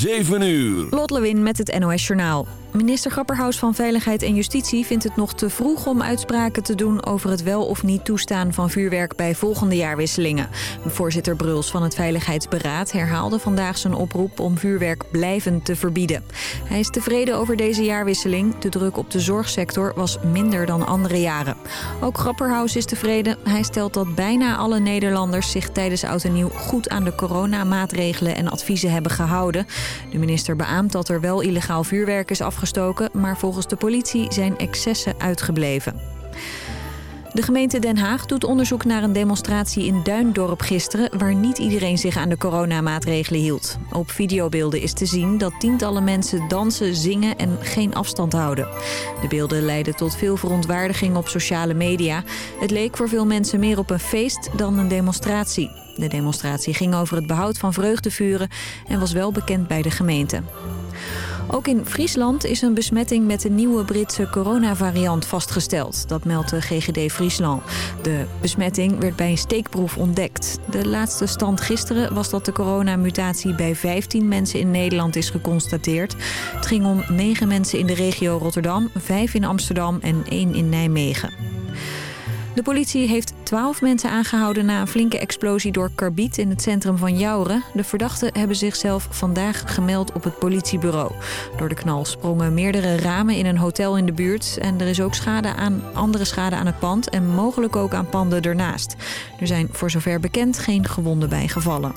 7 uur. Lot Lewin met het NOS Journaal. Minister Grapperhaus van Veiligheid en Justitie vindt het nog te vroeg om uitspraken te doen over het wel of niet toestaan van vuurwerk bij volgende jaarwisselingen. Voorzitter Bruls van het Veiligheidsberaad herhaalde vandaag zijn oproep om vuurwerk blijvend te verbieden. Hij is tevreden over deze jaarwisseling. De druk op de zorgsector was minder dan andere jaren. Ook Grapperhaus is tevreden. Hij stelt dat bijna alle Nederlanders zich tijdens Oud en Nieuw goed aan de coronamaatregelen en adviezen hebben gehouden. De minister beaamt dat er wel illegaal vuurwerk is afgestoken, maar volgens de politie zijn excessen uitgebleven. De gemeente Den Haag doet onderzoek naar een demonstratie in Duindorp gisteren... waar niet iedereen zich aan de coronamaatregelen hield. Op videobeelden is te zien dat tientallen mensen dansen, zingen en geen afstand houden. De beelden leidden tot veel verontwaardiging op sociale media. Het leek voor veel mensen meer op een feest dan een demonstratie. De demonstratie ging over het behoud van vreugdevuren en was wel bekend bij de gemeente. Ook in Friesland is een besmetting met de nieuwe Britse coronavariant vastgesteld. Dat meldt de GGD Friesland. De besmetting werd bij een steekproef ontdekt. De laatste stand gisteren was dat de coronamutatie bij 15 mensen in Nederland is geconstateerd. Het ging om 9 mensen in de regio Rotterdam, 5 in Amsterdam en 1 in Nijmegen. De politie heeft 12 mensen aangehouden na een flinke explosie door karbiet in het centrum van Jouren. De verdachten hebben zichzelf vandaag gemeld op het politiebureau. Door de knal sprongen meerdere ramen in een hotel in de buurt. En er is ook schade aan, andere schade aan het pand en mogelijk ook aan panden ernaast. Er zijn voor zover bekend geen gewonden bijgevallen.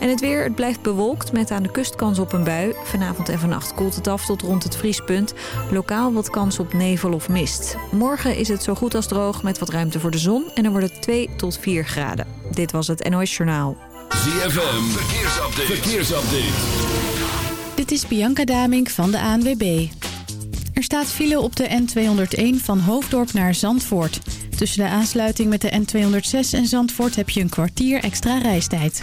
En het weer, het blijft bewolkt met aan de kust kans op een bui. Vanavond en vannacht koelt het af tot rond het vriespunt. Lokaal wat kans op nevel of mist. Morgen is het zo goed als droog met wat ruimte voor de zon. En dan wordt het 2 tot 4 graden. Dit was het NOS Journaal. ZFM, verkeersupdate. verkeersupdate. Dit is Bianca Damink van de ANWB. Er staat file op de N201 van Hoofddorp naar Zandvoort. Tussen de aansluiting met de N206 en Zandvoort heb je een kwartier extra reistijd.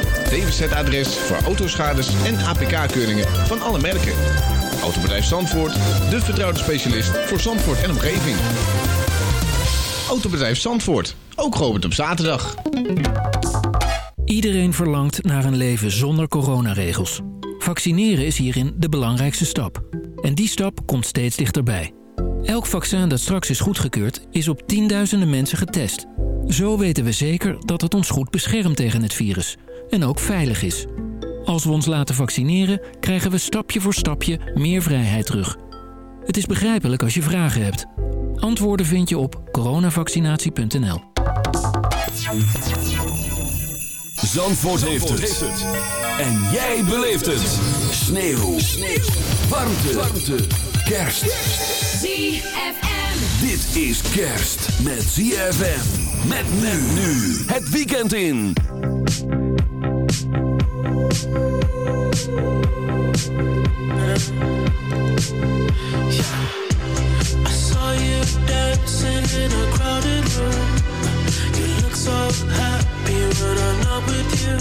DWZ-adres voor autoschades en APK-keuringen van alle merken. Autobedrijf Zandvoort, de vertrouwde specialist voor Zandvoort en omgeving. Autobedrijf Zandvoort, ook geopend op zaterdag. Iedereen verlangt naar een leven zonder coronaregels. Vaccineren is hierin de belangrijkste stap. En die stap komt steeds dichterbij. Elk vaccin dat straks is goedgekeurd is op tienduizenden mensen getest. Zo weten we zeker dat het ons goed beschermt tegen het virus. En ook veilig is. Als we ons laten vaccineren, krijgen we stapje voor stapje meer vrijheid terug. Het is begrijpelijk als je vragen hebt. Antwoorden vind je op coronavaccinatie.nl. Zandvoort, heeft, het. En jij beleeft het. Sneeuw. Sneeuw. Warmte. Warmte. Kerst. ZFM. Dit is kerst met ZFM. Met men nu. Het weekend in. A crowded room. You look so happy, we're in love with you.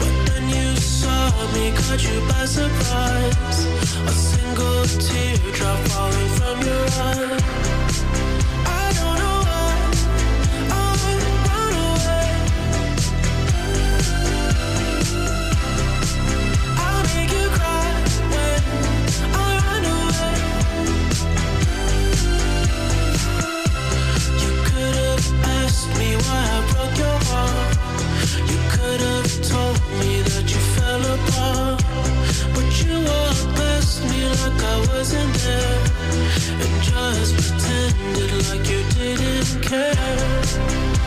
But then you saw me caught you by surprise. A single teardrop falling from your eye. like I wasn't there and just pretended like you didn't care.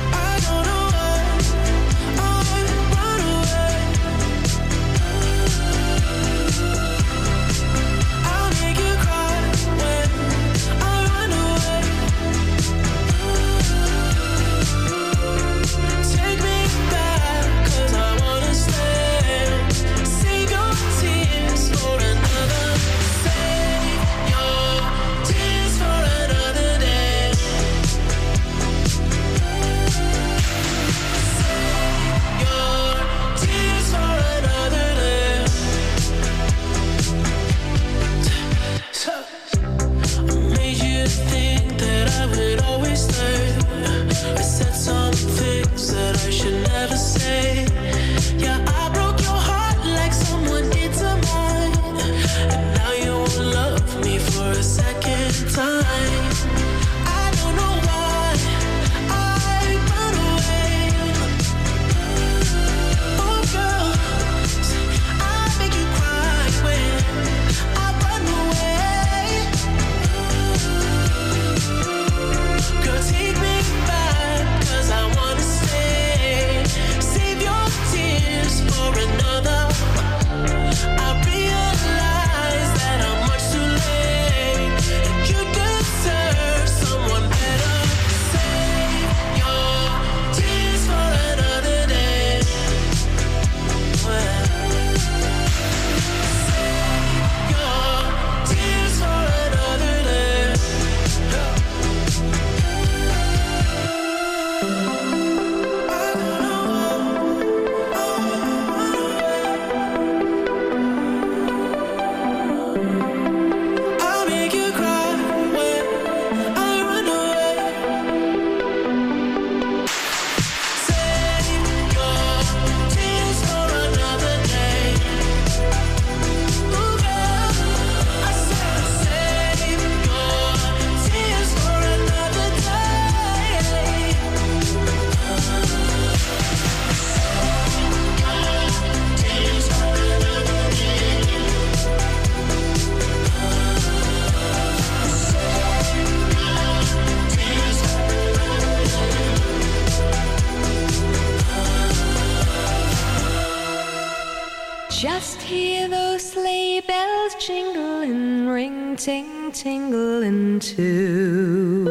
jingle and ring ting tingling too.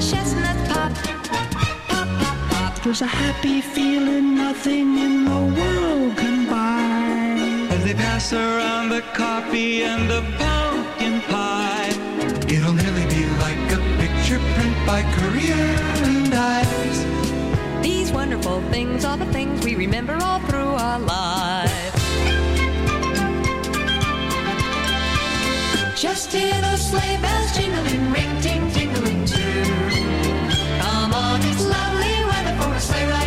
chestnut pop, pop, pop, pop. There's a happy feeling nothing in the world can buy. As they pass around the coffee and the pumpkin pie, it'll nearly be like a picture print by Currier and Ives. These wonderful things are the things we remember all through our lives. Just hear those sleigh bells jingling, ring, ting, tingling. Come on, it's lovely weather for a sleigh ride.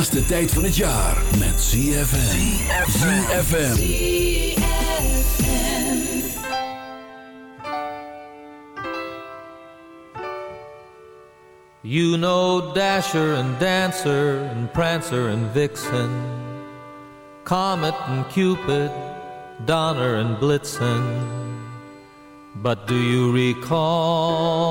Gezelligste tijd van het jaar met ZFM. ZFM. You know Dasher and Dancer and Prancer and Vixen, Comet and Cupid, Donner and Blitzen. But do you recall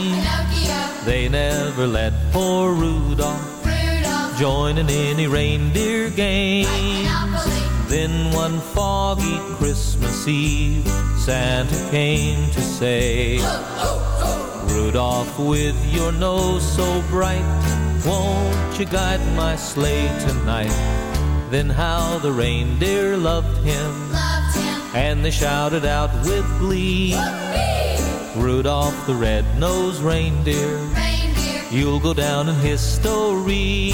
They never let poor Rudolph, join in any reindeer games. Then one foggy Christmas Eve, Santa came to say, Rudolph, with your nose so bright, won't you guide my sleigh tonight? Then how the reindeer loved him, and they shouted out with glee, Rudolph the red-nosed reindeer, you'll go down in history.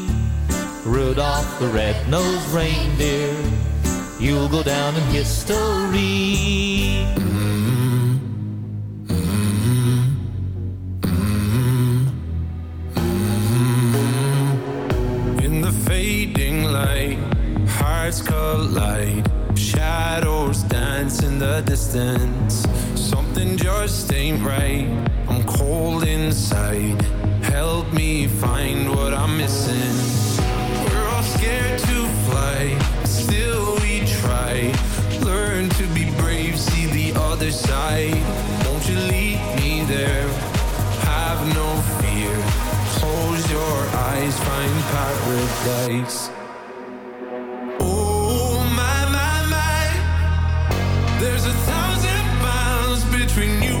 Rudolph the red-nosed reindeer, you'll go down in history. In the fading light, hearts collide. Shadows dance in the distance. Something just ain't right. I'm cold inside. Help me find what I'm missing. Fly, still we try. Learn to be brave, see the other side. Won't you lead me there? Have no fear. Close your eyes, find paradise. Oh my my my, there's a thousand miles between you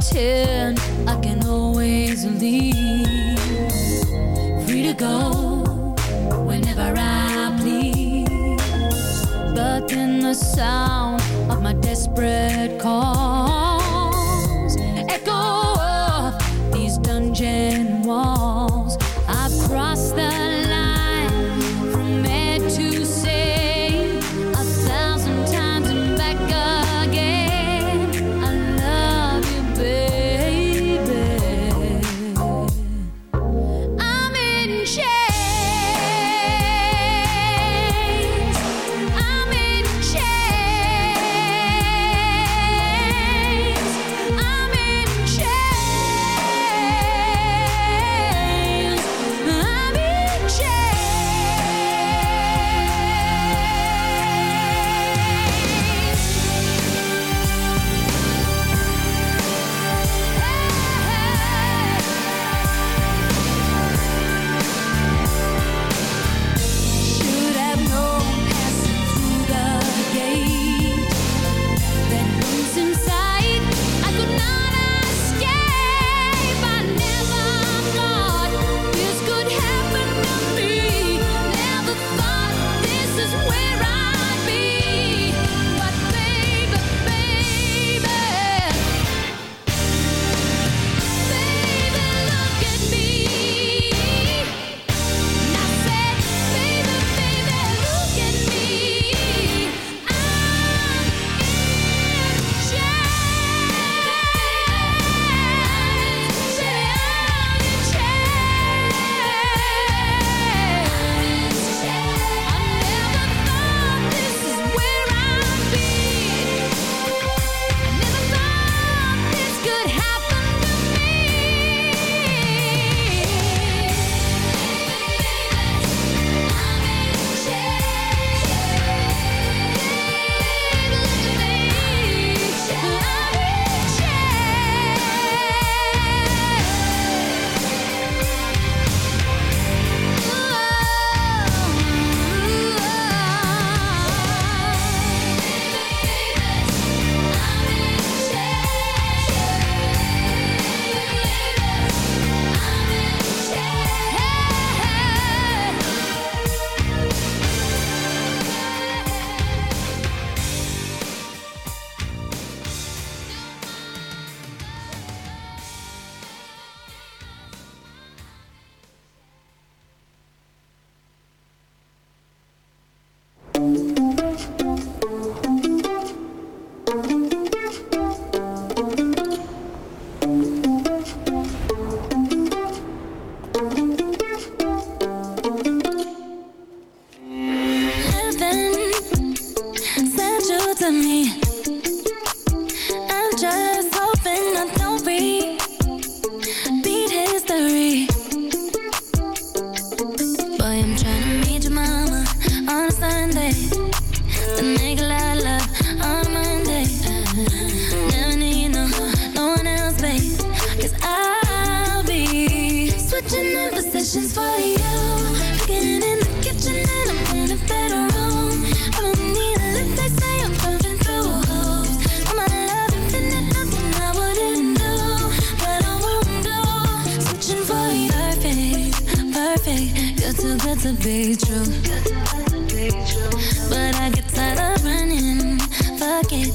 pretend I can always leave. to be true. But I get tired of running. Fuck it,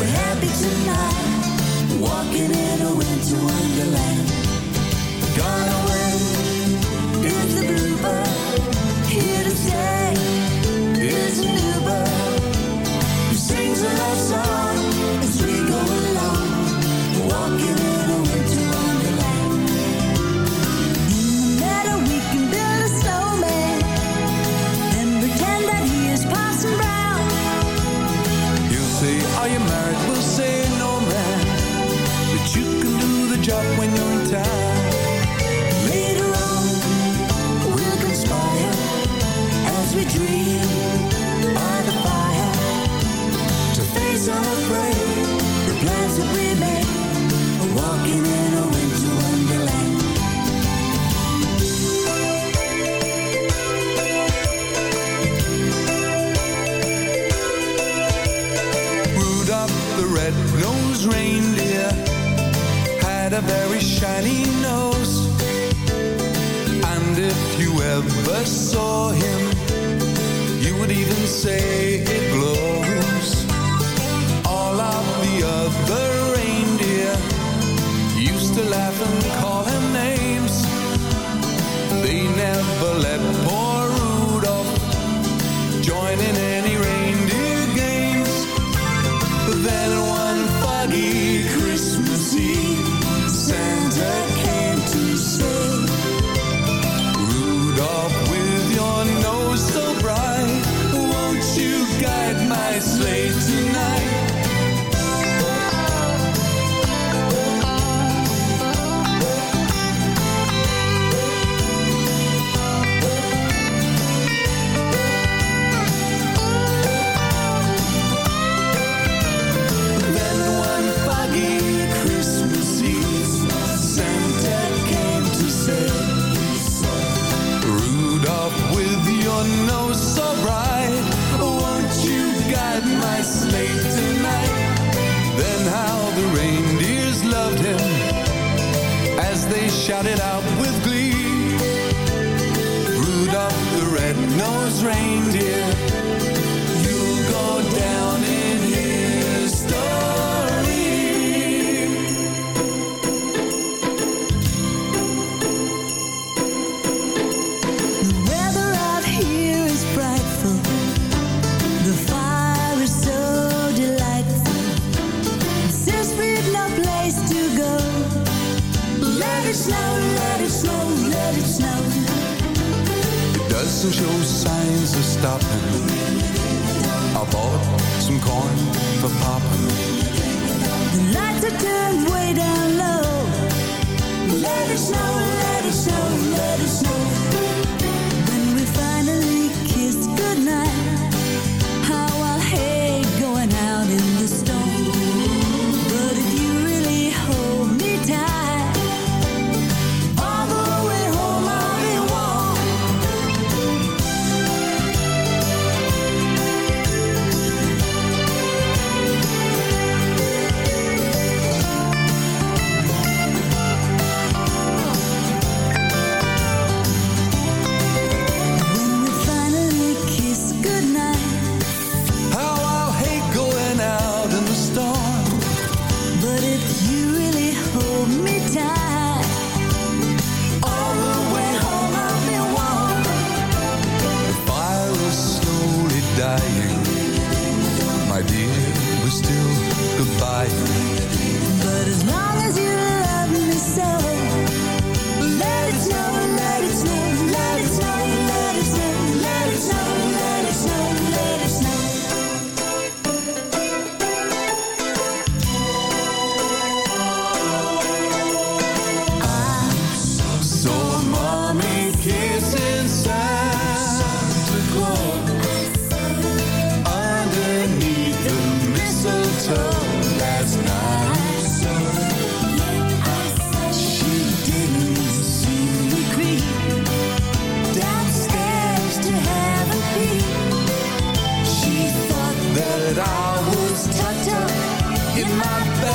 We're happy tonight, walking in a winter wonderland. Gone Those reindeer had a very shiny nose. And if you ever saw him You would even say it glows. All of the other reindeer Used to laugh and place to go. Let it snow, let it snow, let it snow. It doesn't show signs of stopping. I bought some corn for popping. The lights are turned way down low. Let it snow, let it snow, let it snow.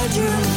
bedroom.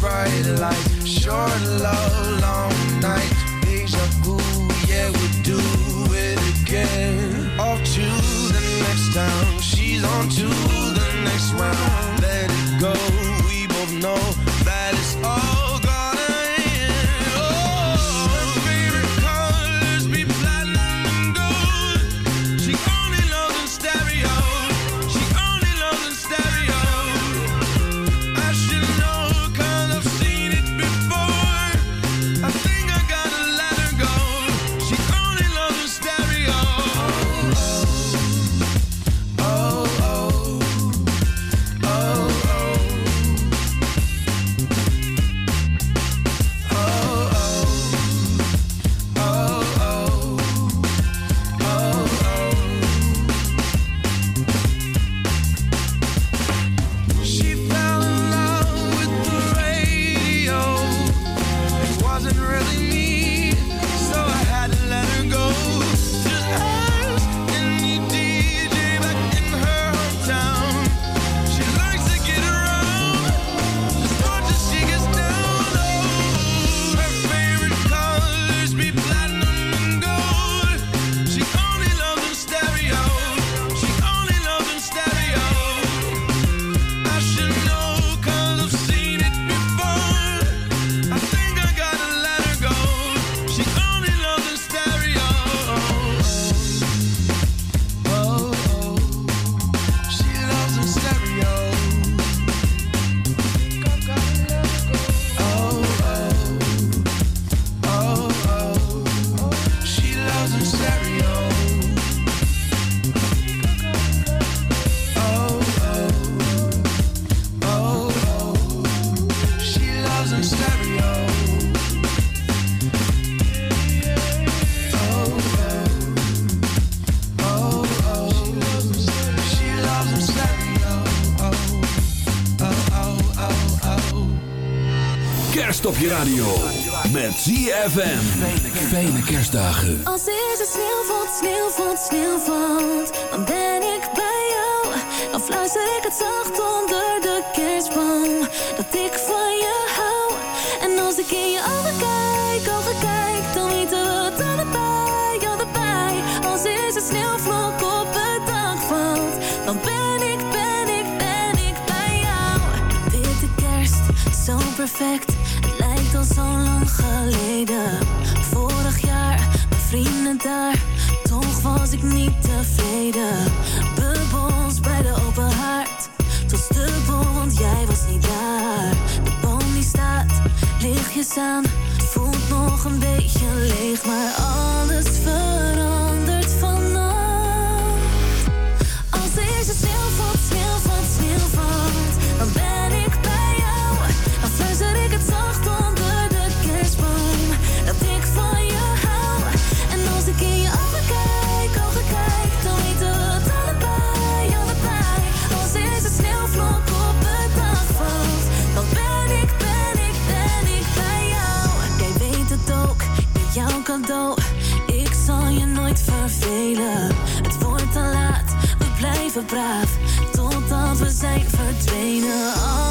bright light, short love, long night, deja vu, yeah, we do it again. Off to the next town, she's on to the next round. Met ZFM. Fijne kerstdagen. Als is het sneeuwvalt, sneeuwvalt, sneeuwvalt. Dan ben ik bij jou. Dan fluister ik het zacht onder de kerstboom. Dat ik van je hou. En als ik in je ogen kijk, ogen kijk. Dan weten we het allebei, allebei. Als is het sneeuwvlok op het dak valt. Dan ben ik, ben ik, ben ik bij jou. Dit Witte kerst, zo perfect Vorig jaar, mijn vrienden daar. Toch was ik niet tevreden. Bubbels bij de open haard. Tot stubbel, want jij was niet daar. De boom die staat, lichtjes aan. Voelt nog een beetje leeg, maar alles verandert vanaf. Als deze sneeuw valt, sneeuw valt, sneeuw valt. Dan ben Braaf, Totdat we zijn verdwenen.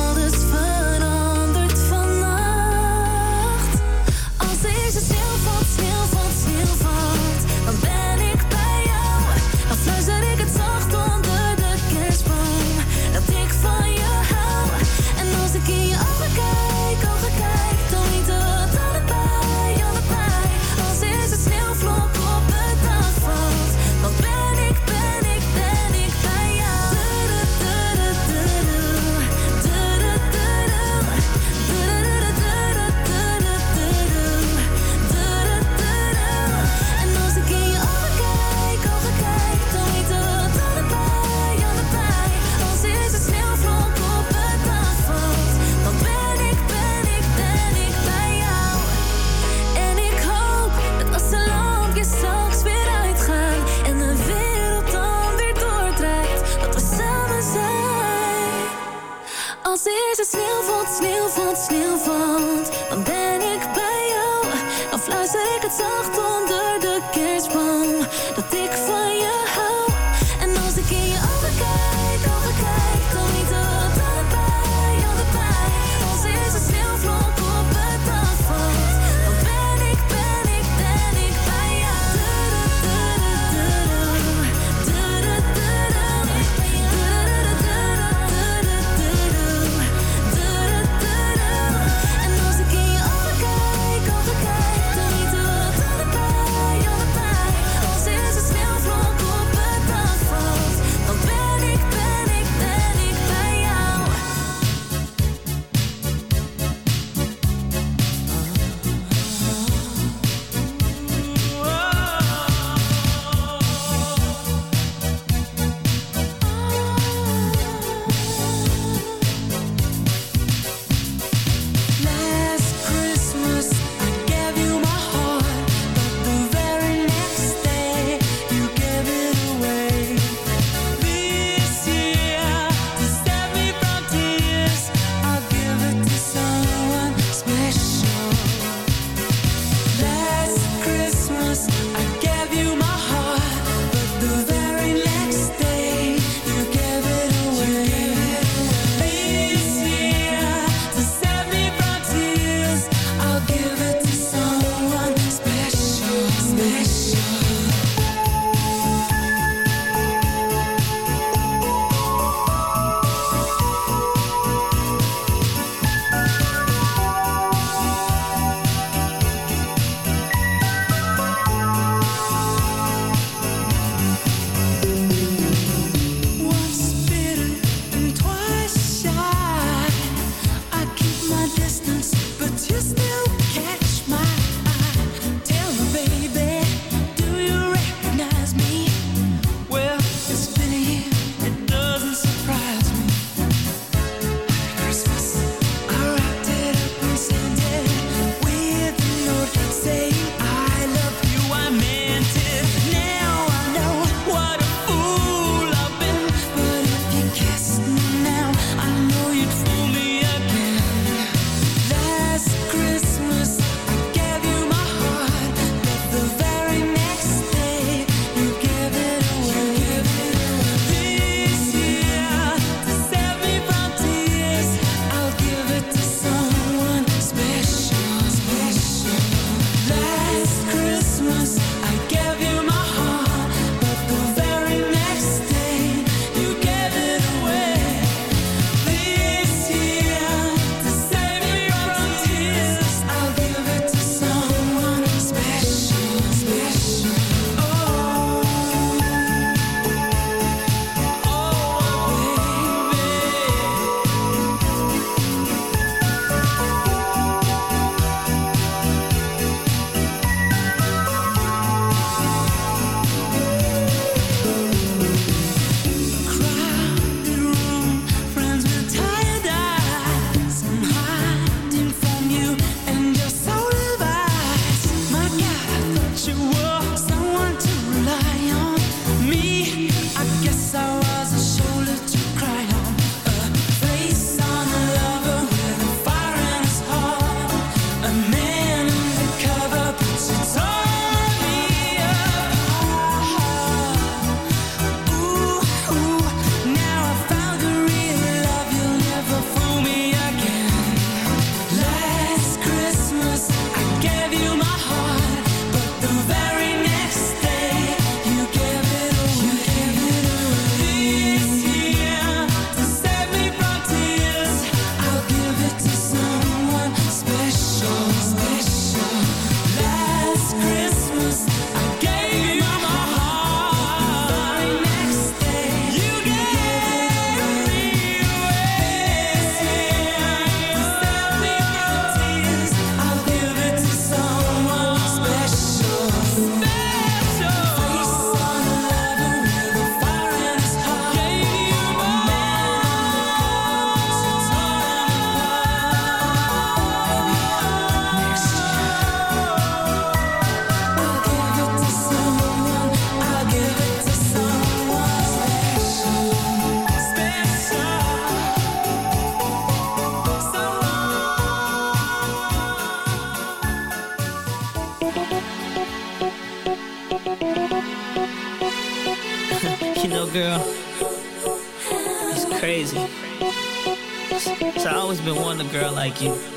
like you.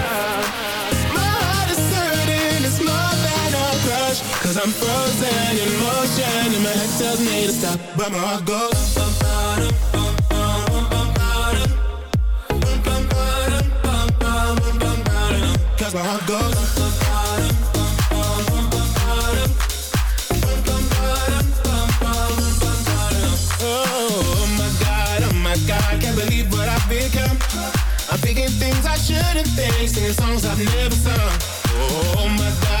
Cause I'm frozen in motion and my head tells me to stop But my heart goes bum, bum, bum, oh my heart goes I'm thinking things I shouldn't think, singing songs I've never sung. Oh my God.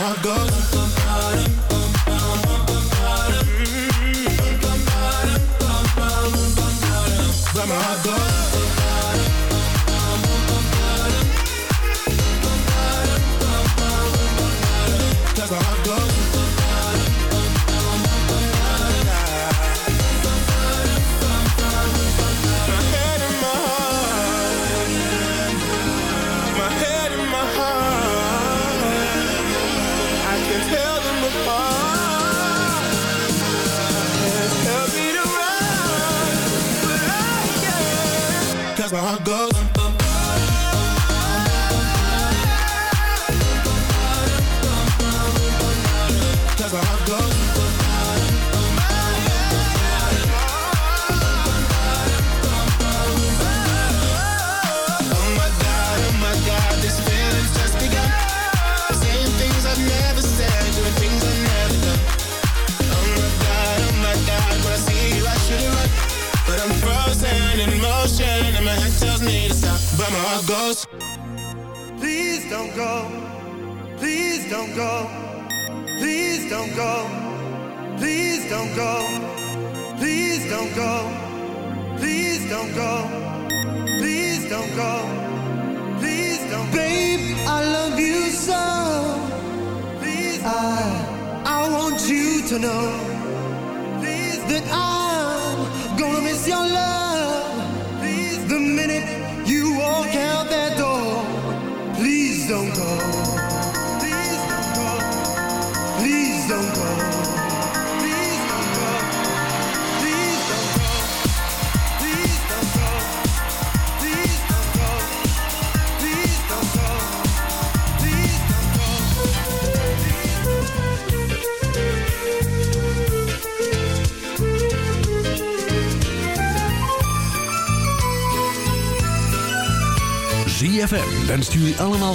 how it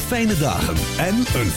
fijne dagen en een